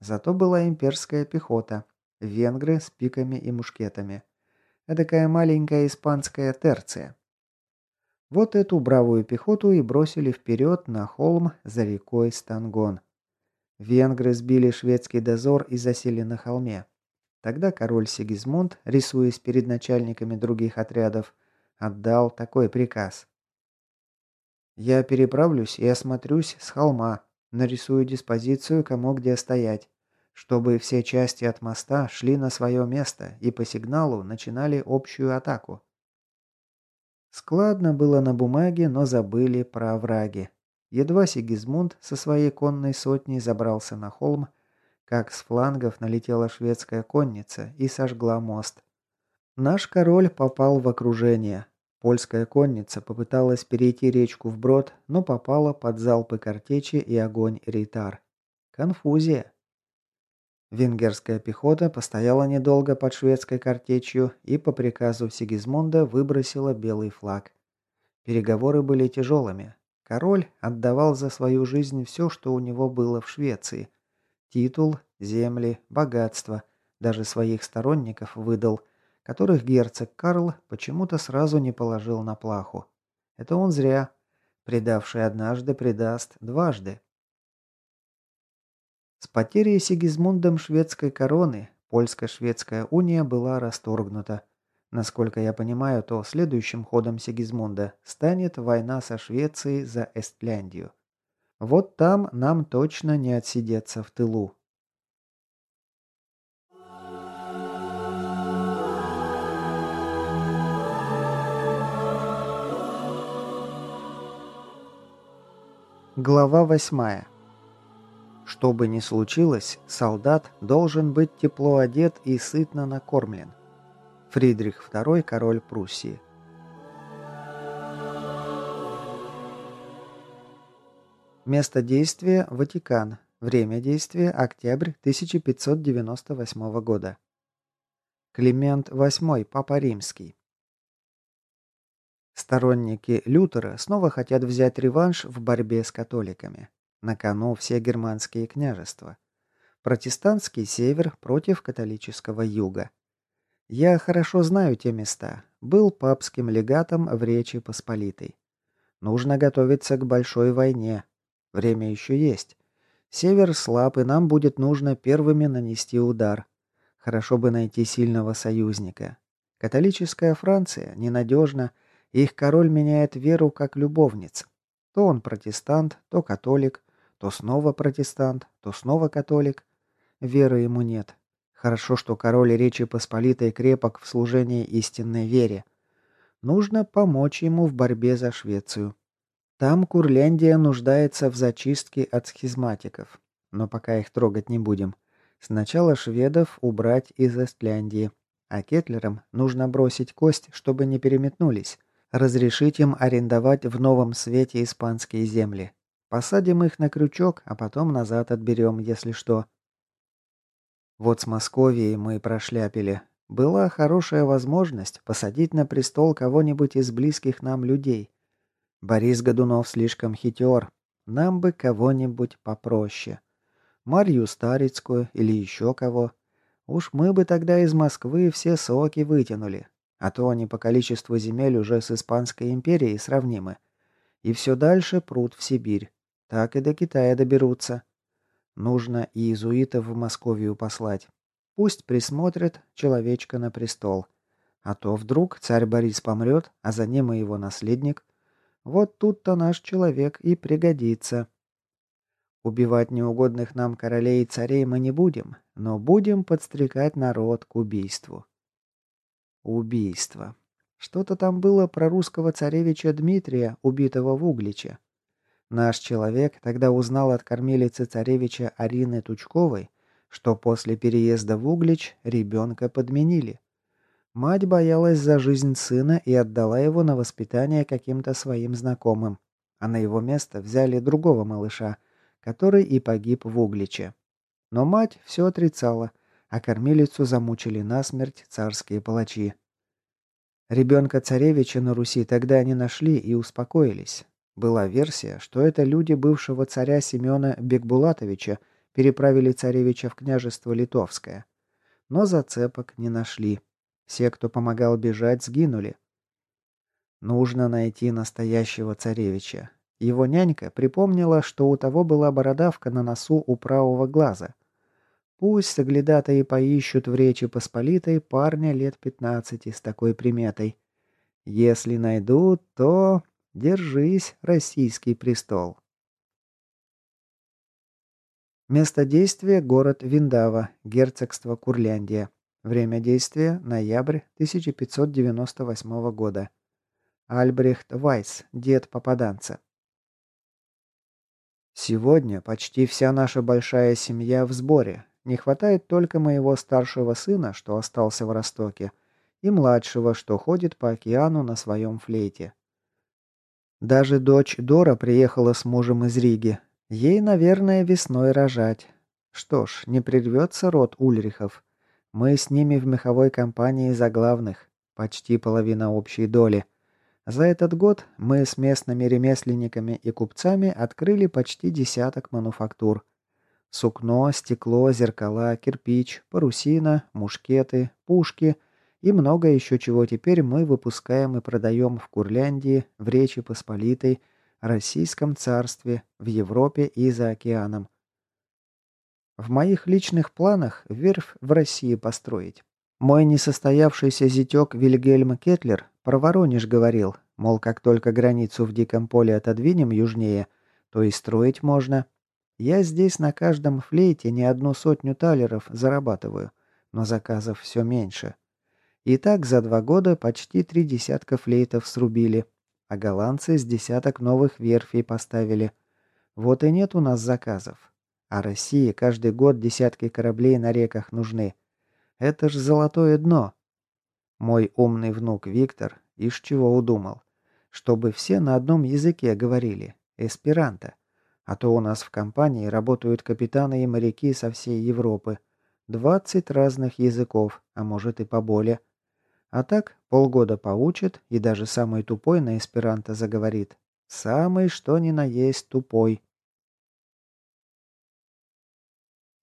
Зато была имперская пехота, венгры с пиками и мушкетами. Эдакая маленькая испанская терция. Вот эту бравую пехоту и бросили вперед на холм за рекой Стангон. Венгры сбили шведский дозор и засели на холме. Тогда король Сигизмунд, рисуясь перед начальниками других отрядов, отдал такой приказ. «Я переправлюсь и осмотрюсь с холма, нарисую диспозицию, кому где стоять, чтобы все части от моста шли на свое место и по сигналу начинали общую атаку. Складно было на бумаге, но забыли про овраги. Едва Сигизмунд со своей конной сотней забрался на холм, как с флангов налетела шведская конница и сожгла мост. Наш король попал в окружение. Польская конница попыталась перейти речку вброд, но попала под залпы картечи и огонь ритар. Конфузия. Венгерская пехота постояла недолго под шведской картечью и по приказу Сигизмунда выбросила белый флаг. Переговоры были тяжелыми. Король отдавал за свою жизнь все, что у него было в Швеции. Титул, земли, богатство. Даже своих сторонников выдал, которых герцог Карл почему-то сразу не положил на плаху. Это он зря. Предавший однажды предаст дважды. С потерей Сигизмундом шведской короны польско-шведская уния была расторгнута. Насколько я понимаю, то следующим ходом Сигизмунда станет война со Швецией за Эстляндию. Вот там нам точно не отсидеться в тылу. Глава восьмая что бы ни случилось, солдат должен быть тепло одет и сытно накормлен. Фридрих II, король Пруссии. Место действия – Ватикан. Время действия – октябрь 1598 года. Климент VIII, Папа Римский. Сторонники Лютера снова хотят взять реванш в борьбе с католиками. На кону все германские княжества. Протестантский север против католического юга. Я хорошо знаю те места. Был папским легатом в Речи Посполитой. Нужно готовиться к большой войне. Время еще есть. Север слаб, и нам будет нужно первыми нанести удар. Хорошо бы найти сильного союзника. Католическая Франция ненадежна, их король меняет веру как любовниц. То он протестант, то католик, то снова протестант, то снова католик. Веры ему нет. Хорошо, что король Речи Посполитой крепок в служении истинной вере. Нужно помочь ему в борьбе за Швецию. Там Курляндия нуждается в зачистке от схизматиков. Но пока их трогать не будем. Сначала шведов убрать из Эстляндии. А кетлерам нужно бросить кость, чтобы не переметнулись. Разрешить им арендовать в новом свете испанские земли. Посадим их на крючок, а потом назад отберем, если что. Вот с Московией мы прошляпили. Была хорошая возможность посадить на престол кого-нибудь из близких нам людей. Борис Годунов слишком хитер. Нам бы кого-нибудь попроще. Марью Старицкую или еще кого. Уж мы бы тогда из Москвы все соки вытянули. А то они по количеству земель уже с Испанской империей сравнимы. И все дальше пруд в Сибирь так и до Китая доберутся. Нужно и иезуитов в Московию послать. Пусть присмотрят человечка на престол. А то вдруг царь Борис помрет, а за ним и его наследник. Вот тут-то наш человек и пригодится. Убивать неугодных нам королей и царей мы не будем, но будем подстрекать народ к убийству. Убийство. Что-то там было про русского царевича Дмитрия, убитого в Угличе. Наш человек тогда узнал от кормилицы царевича Арины Тучковой, что после переезда в Углич ребенка подменили. Мать боялась за жизнь сына и отдала его на воспитание каким-то своим знакомым, а на его место взяли другого малыша, который и погиб в Угличе. Но мать все отрицала, а кормилицу замучили насмерть царские палачи. Ребенка царевича на Руси тогда не нашли и успокоились. Была версия, что это люди бывшего царя Семена Бекбулатовича переправили царевича в княжество Литовское. Но зацепок не нашли. Все, кто помогал бежать, сгинули. Нужно найти настоящего царевича. Его нянька припомнила, что у того была бородавка на носу у правого глаза. Пусть соглядатые поищут в Речи Посполитой парня лет пятнадцати с такой приметой. Если найдут, то... Держись, российский престол. Место действия – город Виндава, герцогство Курляндия. Время действия – ноябрь 1598 года. Альбрехт Вайс, дед попаданца. Сегодня почти вся наша большая семья в сборе. Не хватает только моего старшего сына, что остался в Ростоке, и младшего, что ходит по океану на своем флейте. Даже дочь Дора приехала с мужем из Риги. Ей, наверное, весной рожать. Что ж, не прервется род Ульрихов. Мы с ними в меховой компании за главных. Почти половина общей доли. За этот год мы с местными ремесленниками и купцами открыли почти десяток мануфактур. Сукно, стекло, зеркала, кирпич, парусина, мушкеты, пушки, и много еще чего теперь мы выпускаем и продаем в Курляндии, в Речи Посполитой, Российском царстве, в Европе и за океаном. В моих личных планах верфь в России построить. Мой несостоявшийся зятек Вильгельм Кетлер про Воронеж говорил, мол, как только границу в диком поле отодвинем южнее, то и строить можно. Я здесь на каждом флейте не одну сотню талеров зарабатываю, но заказов все меньше. И так за два года почти три десятка флейтов срубили, а голландцы с десяток новых верфей поставили. Вот и нет у нас заказов. А России каждый год десятки кораблей на реках нужны. Это ж золотое дно. Мой умный внук Виктор из чего удумал? Чтобы все на одном языке говорили. Эсперанто. А то у нас в компании работают капитаны и моряки со всей Европы. 20 разных языков, а может и поболее. А так полгода поучит, и даже самый тупой на эсперанто заговорит. Самый что ни на есть тупой.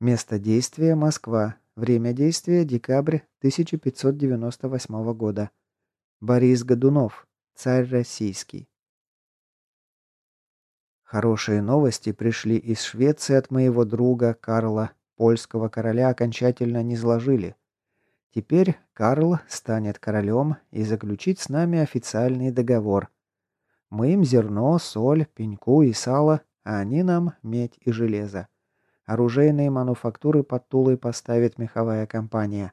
Место действия – Москва. Время действия – декабрь 1598 года. Борис Годунов, царь российский. Хорошие новости пришли из Швеции от моего друга Карла. Польского короля окончательно не сложили. Теперь Карл станет королем и заключит с нами официальный договор. Мы им зерно, соль, пеньку и сало, а они нам медь и железо. Оружейные мануфактуры под Тулой поставит меховая компания.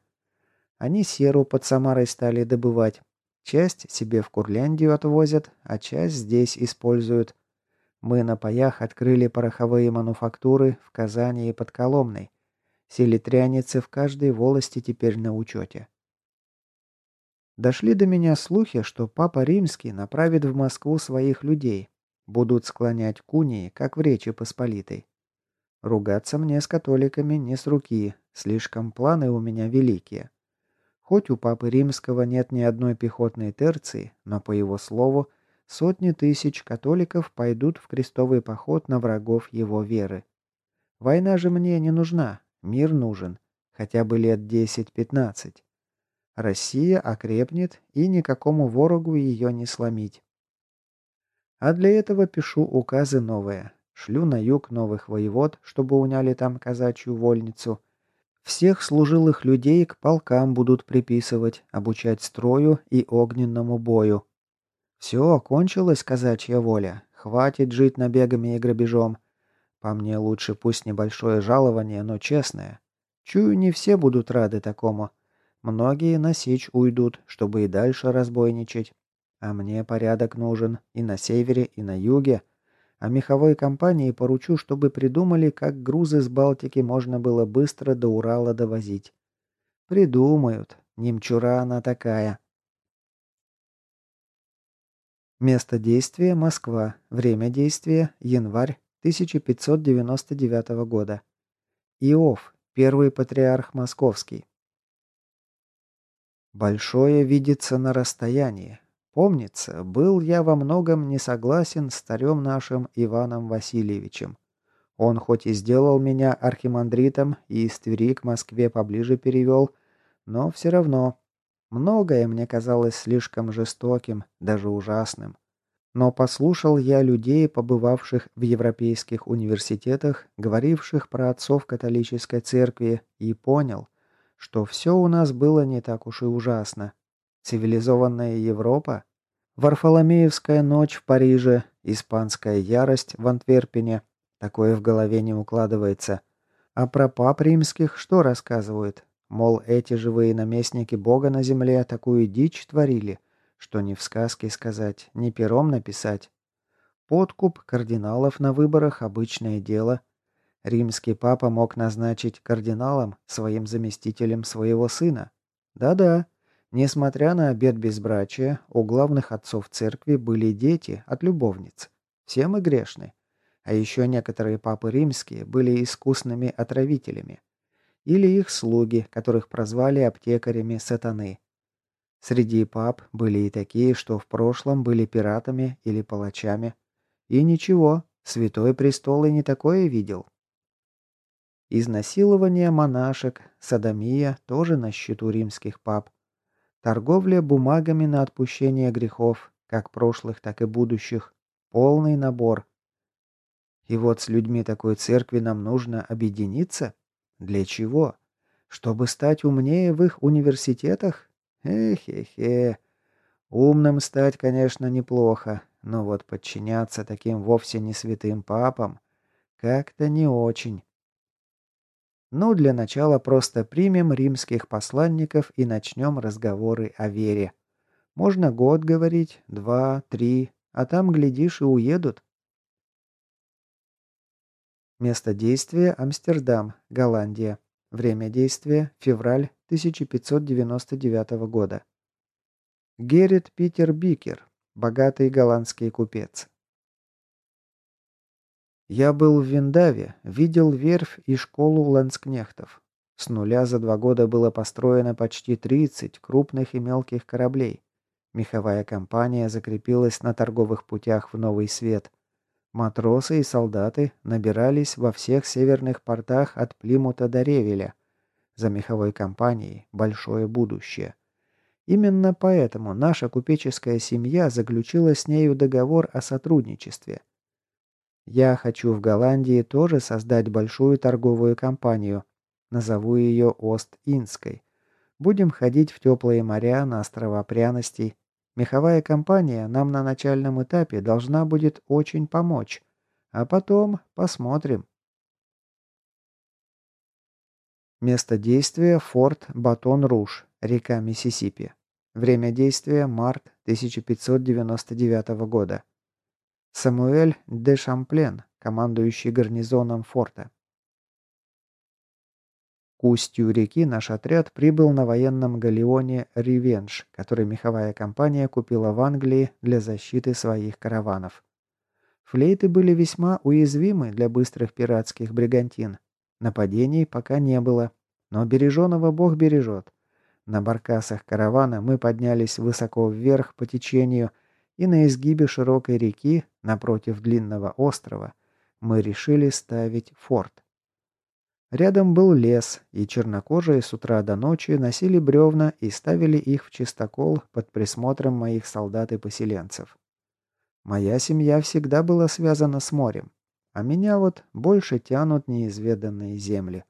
Они серу под Самарой стали добывать. Часть себе в Курляндию отвозят, а часть здесь используют. Мы на паях открыли пороховые мануфактуры в Казани и под Коломной. Селитряницы в каждой волости теперь на учете. Дошли до меня слухи, что Папа Римский направит в Москву своих людей. Будут склонять к как в Речи Посполитой. Ругаться мне с католиками не с руки, слишком планы у меня великие. Хоть у Папы Римского нет ни одной пехотной терции, но, по его слову, сотни тысяч католиков пойдут в крестовый поход на врагов его веры. Война же мне не нужна, Мир нужен. Хотя бы лет 10-15. Россия окрепнет, и никакому ворогу ее не сломить. А для этого пишу указы новые. Шлю на юг новых воевод, чтобы уняли там казачью вольницу. Всех служилых людей к полкам будут приписывать, обучать строю и огненному бою. Все, кончилась казачья воля. Хватит жить набегами и грабежом. По мне лучше пусть небольшое жалование, но честное. Чую, не все будут рады такому. Многие на сечь уйдут, чтобы и дальше разбойничать. А мне порядок нужен и на севере, и на юге. А меховой компании поручу, чтобы придумали, как грузы с Балтики можно было быстро до Урала довозить. Придумают. Немчура она такая. Место действия – Москва. Время действия – январь 1599 года. Иов, первый патриарх московский. Большое видится на расстоянии. Помнится, был я во многом не согласен с старем нашим Иваном Васильевичем. Он хоть и сделал меня архимандритом и из Твери к Москве поближе перевел, но все равно многое мне казалось слишком жестоким, даже ужасным но послушал я людей, побывавших в европейских университетах, говоривших про отцов католической церкви, и понял, что все у нас было не так уж и ужасно. Цивилизованная Европа? Варфоломеевская ночь в Париже, испанская ярость в Антверпене. Такое в голове не укладывается. А про пап римских что рассказывают? Мол, эти живые наместники Бога на земле такую дичь творили – что ни в сказке сказать, ни пером написать. Подкуп кардиналов на выборах – обычное дело. Римский папа мог назначить кардиналом своим заместителем своего сына. Да-да, несмотря на обед безбрачия, у главных отцов церкви были дети от любовниц. Все мы грешны. А еще некоторые папы римские были искусными отравителями. Или их слуги, которых прозвали аптекарями сатаны – Среди пап были и такие, что в прошлом были пиратами или палачами. И ничего, Святой Престол и не такое видел. Изнасилование монашек, садомия тоже на счету римских пап. Торговля бумагами на отпущение грехов, как прошлых, так и будущих. Полный набор. И вот с людьми такой церкви нам нужно объединиться? Для чего? Чтобы стать умнее в их университетах? Эхе-хе. Умным стать, конечно, неплохо, но вот подчиняться таким вовсе не святым папам как-то не очень. Ну, для начала просто примем римских посланников и начнем разговоры о вере. Можно год говорить, два, три, а там, глядишь, и уедут. Место действия – Амстердам, Голландия. Время действия – февраль 1599 года. Геррит Питер Бикер, богатый голландский купец. Я был в Виндаве, видел верфь и школу ланскнехтов. С нуля за два года было построено почти 30 крупных и мелких кораблей. Меховая компания закрепилась на торговых путях в Новый Свет. Матросы и солдаты набирались во всех северных портах от Плимута до Ревеля. За меховой компанией большое будущее. Именно поэтому наша купеческая семья заключила с нею договор о сотрудничестве. Я хочу в Голландии тоже создать большую торговую компанию. Назову ее Ост-Индской. Будем ходить в теплые моря на острова пряностей. Меховая компания нам на начальном этапе должна будет очень помочь. А потом посмотрим. Место действия – форт Батон-Руж, река Миссисипи. Время действия – март 1599 года. Самуэль де Шамплен, командующий гарнизоном форта. К устью реки наш отряд прибыл на военном галеоне «Ревенж», который меховая компания купила в Англии для защиты своих караванов. Флейты были весьма уязвимы для быстрых пиратских бригантин, Нападений пока не было, но береженого Бог бережет. На баркасах каравана мы поднялись высоко вверх по течению, и на изгибе широкой реки, напротив длинного острова, мы решили ставить форт. Рядом был лес, и чернокожие с утра до ночи носили бревна и ставили их в чистокол под присмотром моих солдат и поселенцев. Моя семья всегда была связана с морем а меня вот больше тянут неизведанные земли.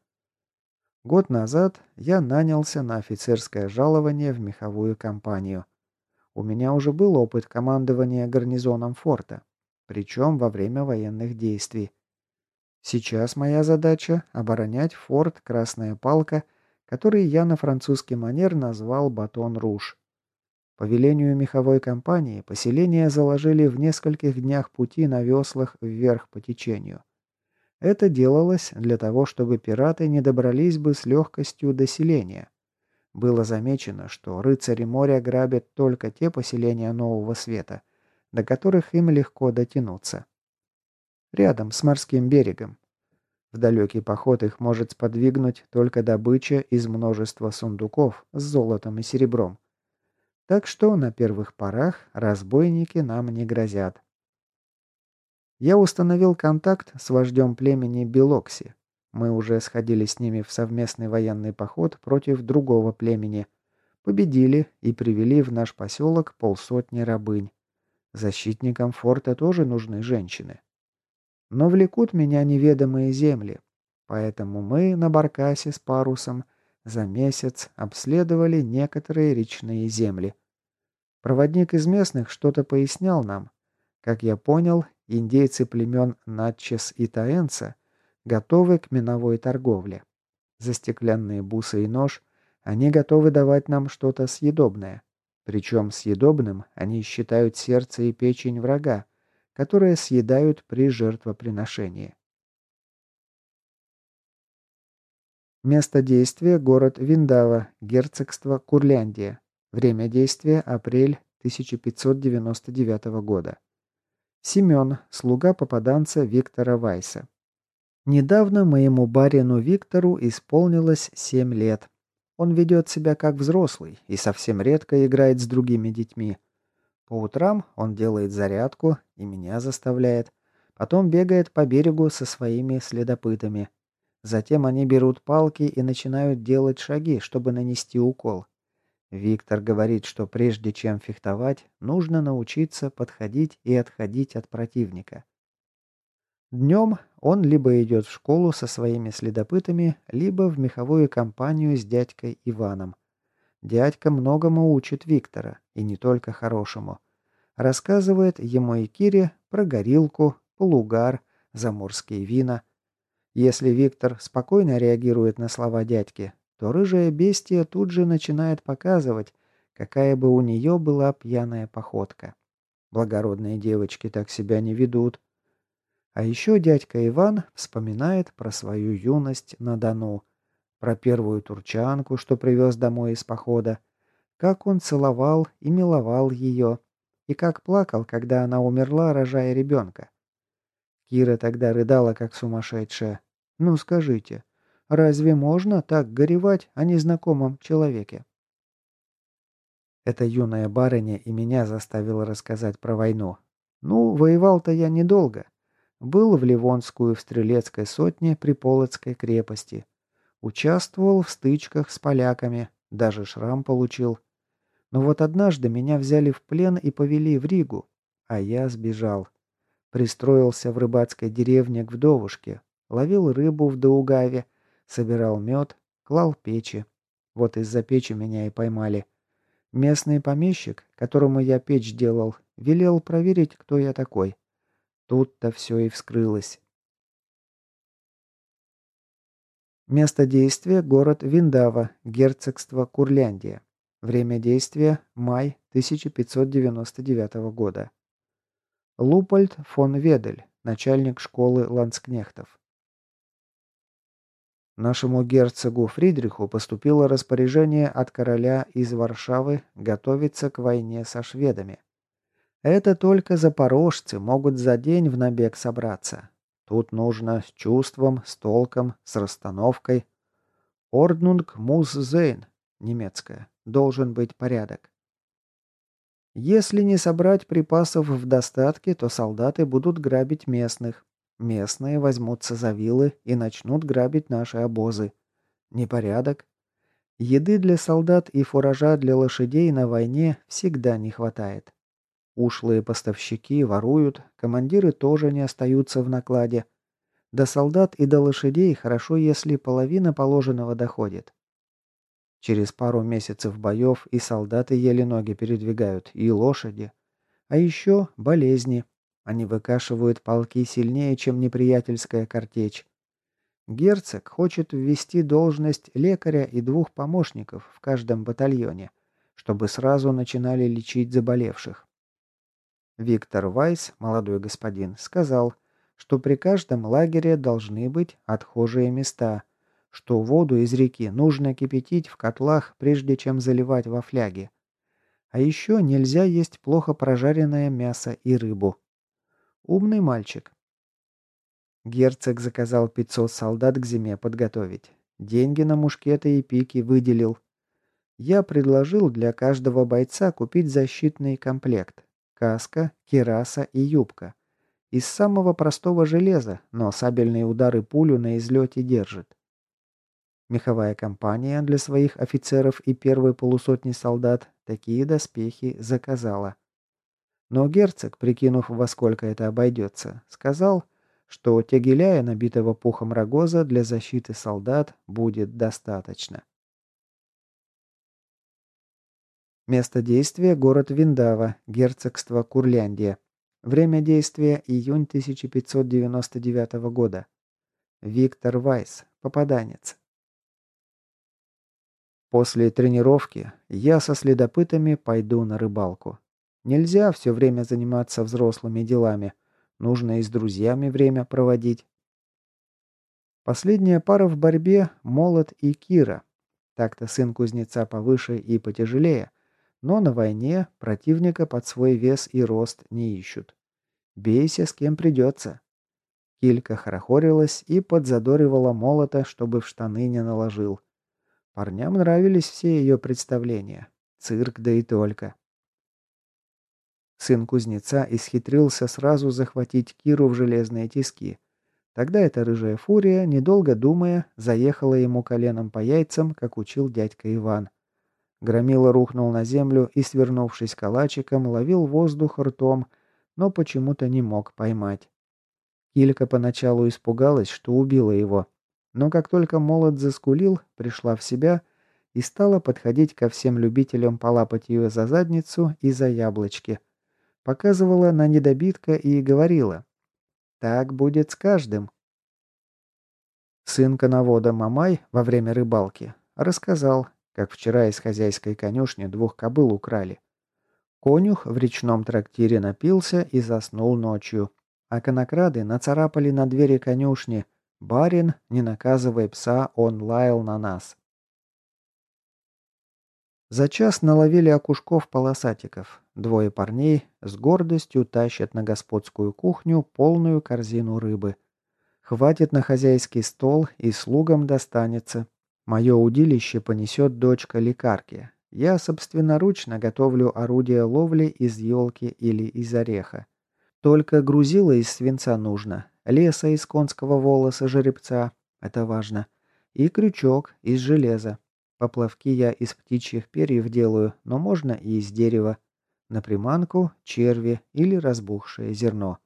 Год назад я нанялся на офицерское жалование в меховую компанию. У меня уже был опыт командования гарнизоном форта, причем во время военных действий. Сейчас моя задача – оборонять форт «Красная палка», который я на французский манер назвал «Батон Руж». По велению меховой компании поселение заложили в нескольких днях пути на веслах вверх по течению. Это делалось для того, чтобы пираты не добрались бы с легкостью до селения. Было замечено, что рыцари моря грабят только те поселения Нового Света, до которых им легко дотянуться. Рядом с морским берегом. В далекий поход их может сподвигнуть только добыча из множества сундуков с золотом и серебром, так что на первых порах разбойники нам не грозят. Я установил контакт с вождем племени Белокси. Мы уже сходили с ними в совместный военный поход против другого племени. Победили и привели в наш поселок полсотни рабынь. Защитникам форта тоже нужны женщины. Но влекут меня неведомые земли. Поэтому мы на баркасе с парусом – за месяц обследовали некоторые речные земли. Проводник из местных что-то пояснял нам. Как я понял, индейцы племен Натчес и Таэнца готовы к миновой торговле. За стеклянные бусы и нож они готовы давать нам что-то съедобное. Причем съедобным они считают сердце и печень врага, которые съедают при жертвоприношении. Место действия – город Виндава, герцогство Курляндия. Время действия – апрель 1599 года. Семен, слуга попаданца Виктора Вайса. Недавно моему барину Виктору исполнилось 7 лет. Он ведет себя как взрослый и совсем редко играет с другими детьми. По утрам он делает зарядку и меня заставляет. Потом бегает по берегу со своими следопытами – Затем они берут палки и начинают делать шаги, чтобы нанести укол. Виктор говорит, что прежде чем фехтовать, нужно научиться подходить и отходить от противника. Днем он либо идет в школу со своими следопытами, либо в меховую компанию с дядькой Иваном. Дядька многому учит Виктора, и не только хорошему. Рассказывает ему и Кире про горилку, полугар, заморские вина – если Виктор спокойно реагирует на слова дядьки, то рыжая бестия тут же начинает показывать, какая бы у нее была пьяная походка. Благородные девочки так себя не ведут. А еще дядька Иван вспоминает про свою юность на Дону, про первую турчанку, что привез домой из похода, как он целовал и миловал ее, и как плакал, когда она умерла, рожая ребенка. Кира тогда рыдала, как сумасшедшая, ну скажите, разве можно так горевать о незнакомом человеке? Эта юная барыня и меня заставила рассказать про войну. Ну, воевал-то я недолго. Был в Ливонскую в Стрелецкой сотне при Полоцкой крепости. Участвовал в стычках с поляками, даже шрам получил. Но вот однажды меня взяли в плен и повели в Ригу, а я сбежал. Пристроился в рыбацкой деревне к вдовушке, ловил рыбу в Даугаве, собирал мед, клал печи. Вот из-за печи меня и поймали. Местный помещик, которому я печь делал, велел проверить, кто я такой. Тут-то все и вскрылось. Место действия – город Виндава, герцогство Курляндия. Время действия – май 1599 года. Лупольд фон Ведель, начальник школы ландскнехтов. Нашему герцогу Фридриху поступило распоряжение от короля из Варшавы готовиться к войне со шведами. Это только запорожцы могут за день в набег собраться. Тут нужно с чувством, с толком, с расстановкой. Орднунг Муззейн, немецкая, должен быть порядок. Если не собрать припасов в достатке, то солдаты будут грабить местных. Местные возьмутся за вилы и начнут грабить наши обозы. Непорядок. Еды для солдат и фуража для лошадей на войне всегда не хватает. Ушлые поставщики воруют, командиры тоже не остаются в накладе. До солдат и до лошадей хорошо, если половина положенного доходит. Через пару месяцев боев и солдаты еле ноги передвигают, и лошади. А еще болезни, они выкашивают полки сильнее, чем неприятельская картечь. Герцог хочет ввести должность лекаря и двух помощников в каждом батальоне, чтобы сразу начинали лечить заболевших. Виктор Вайс, молодой господин, сказал, что при каждом лагере должны быть отхожие места, что воду из реки нужно кипятить в котлах, прежде чем заливать во фляги. А еще нельзя есть плохо прожаренное мясо и рыбу. Умный мальчик. Герцог заказал 500 солдат к зиме подготовить. Деньги на мушкеты и пики выделил. Я предложил для каждого бойца купить защитный комплект. Каска, кераса и юбка. Из самого простого железа, но сабельные удары пулю на излете держит. Меховая компания для своих офицеров и первой полусотни солдат такие доспехи заказала. Но герцог, прикинув, во сколько это обойдется, сказал, что тягеляя, набитого пухом рогоза, для защиты солдат будет достаточно. Место действия – город Виндава, герцогство Курляндия. Время действия – июнь 1599 года. Виктор Вайс, попаданец. После тренировки я со следопытами пойду на рыбалку. Нельзя все время заниматься взрослыми делами. Нужно и с друзьями время проводить. Последняя пара в борьбе – Молот и Кира. Так-то сын кузнеца повыше и потяжелее. Но на войне противника под свой вес и рост не ищут. Бейся с кем придется. Килька хорохорилась и подзадоривала молота, чтобы в штаны не наложил. Парням нравились все ее представления. Цирк да и только. Сын кузнеца исхитрился сразу захватить Киру в железные тиски. Тогда эта рыжая фурия, недолго думая, заехала ему коленом по яйцам, как учил дядька Иван. Громила рухнул на землю и, свернувшись калачиком, ловил воздух ртом, но почему-то не мог поймать. Килька поначалу испугалась, что убила его, но как только молот заскулил, пришла в себя и стала подходить ко всем любителям полапать ее за задницу и за яблочки – показывала на недобитка и говорила «Так будет с каждым». Сын коновода Мамай во время рыбалки рассказал, как вчера из хозяйской конюшни двух кобыл украли. Конюх в речном трактире напился и заснул ночью, а конокрады нацарапали на двери конюшни «Барин, не наказывая пса, он лаял на нас». За час наловили окушков-полосатиков. Двое парней с гордостью тащат на господскую кухню полную корзину рыбы. Хватит на хозяйский стол и слугам достанется. Мое удилище понесет дочка лекарки. Я собственноручно готовлю орудие ловли из елки или из ореха. Только грузило из свинца нужно, леса из конского волоса жеребца, это важно, и крючок из железа. Поплавки я из птичьих перьев делаю, но можно и из дерева на приманку черви или разбухшее зерно.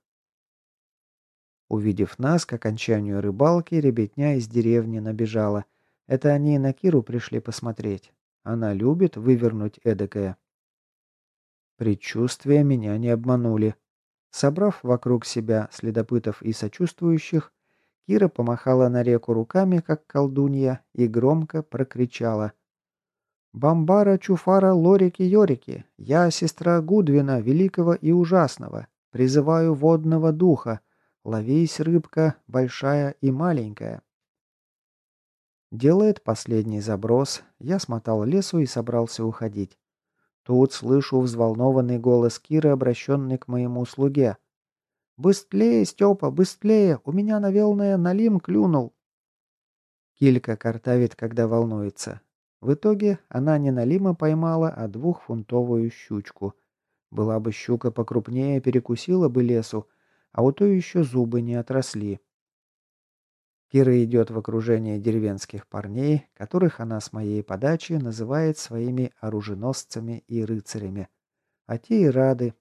Увидев нас, к окончанию рыбалки ребятня из деревни набежала. Это они на Киру пришли посмотреть. Она любит вывернуть эдакое. Предчувствия меня не обманули. Собрав вокруг себя следопытов и сочувствующих, Кира помахала на реку руками, как колдунья, и громко прокричала — Бомбара, Чуфара, Лорики, Йорики, я сестра Гудвина, великого и ужасного, призываю водного духа, ловись, рыбка, большая и маленькая. Делает последний заброс, я смотал лесу и собрался уходить. Тут слышу взволнованный голос Киры, обращенный к моему слуге. «Быстлее, Степа, быстлее! У меня, наверное, налим клюнул!» Килька картавит, когда волнуется. В итоге она не налима поймала, а двухфунтовую щучку. Была бы щука покрупнее, перекусила бы лесу, а у той еще зубы не отросли. Кира идет в окружение деревенских парней, которых она с моей подачи называет своими оруженосцами и рыцарями. А те и рады,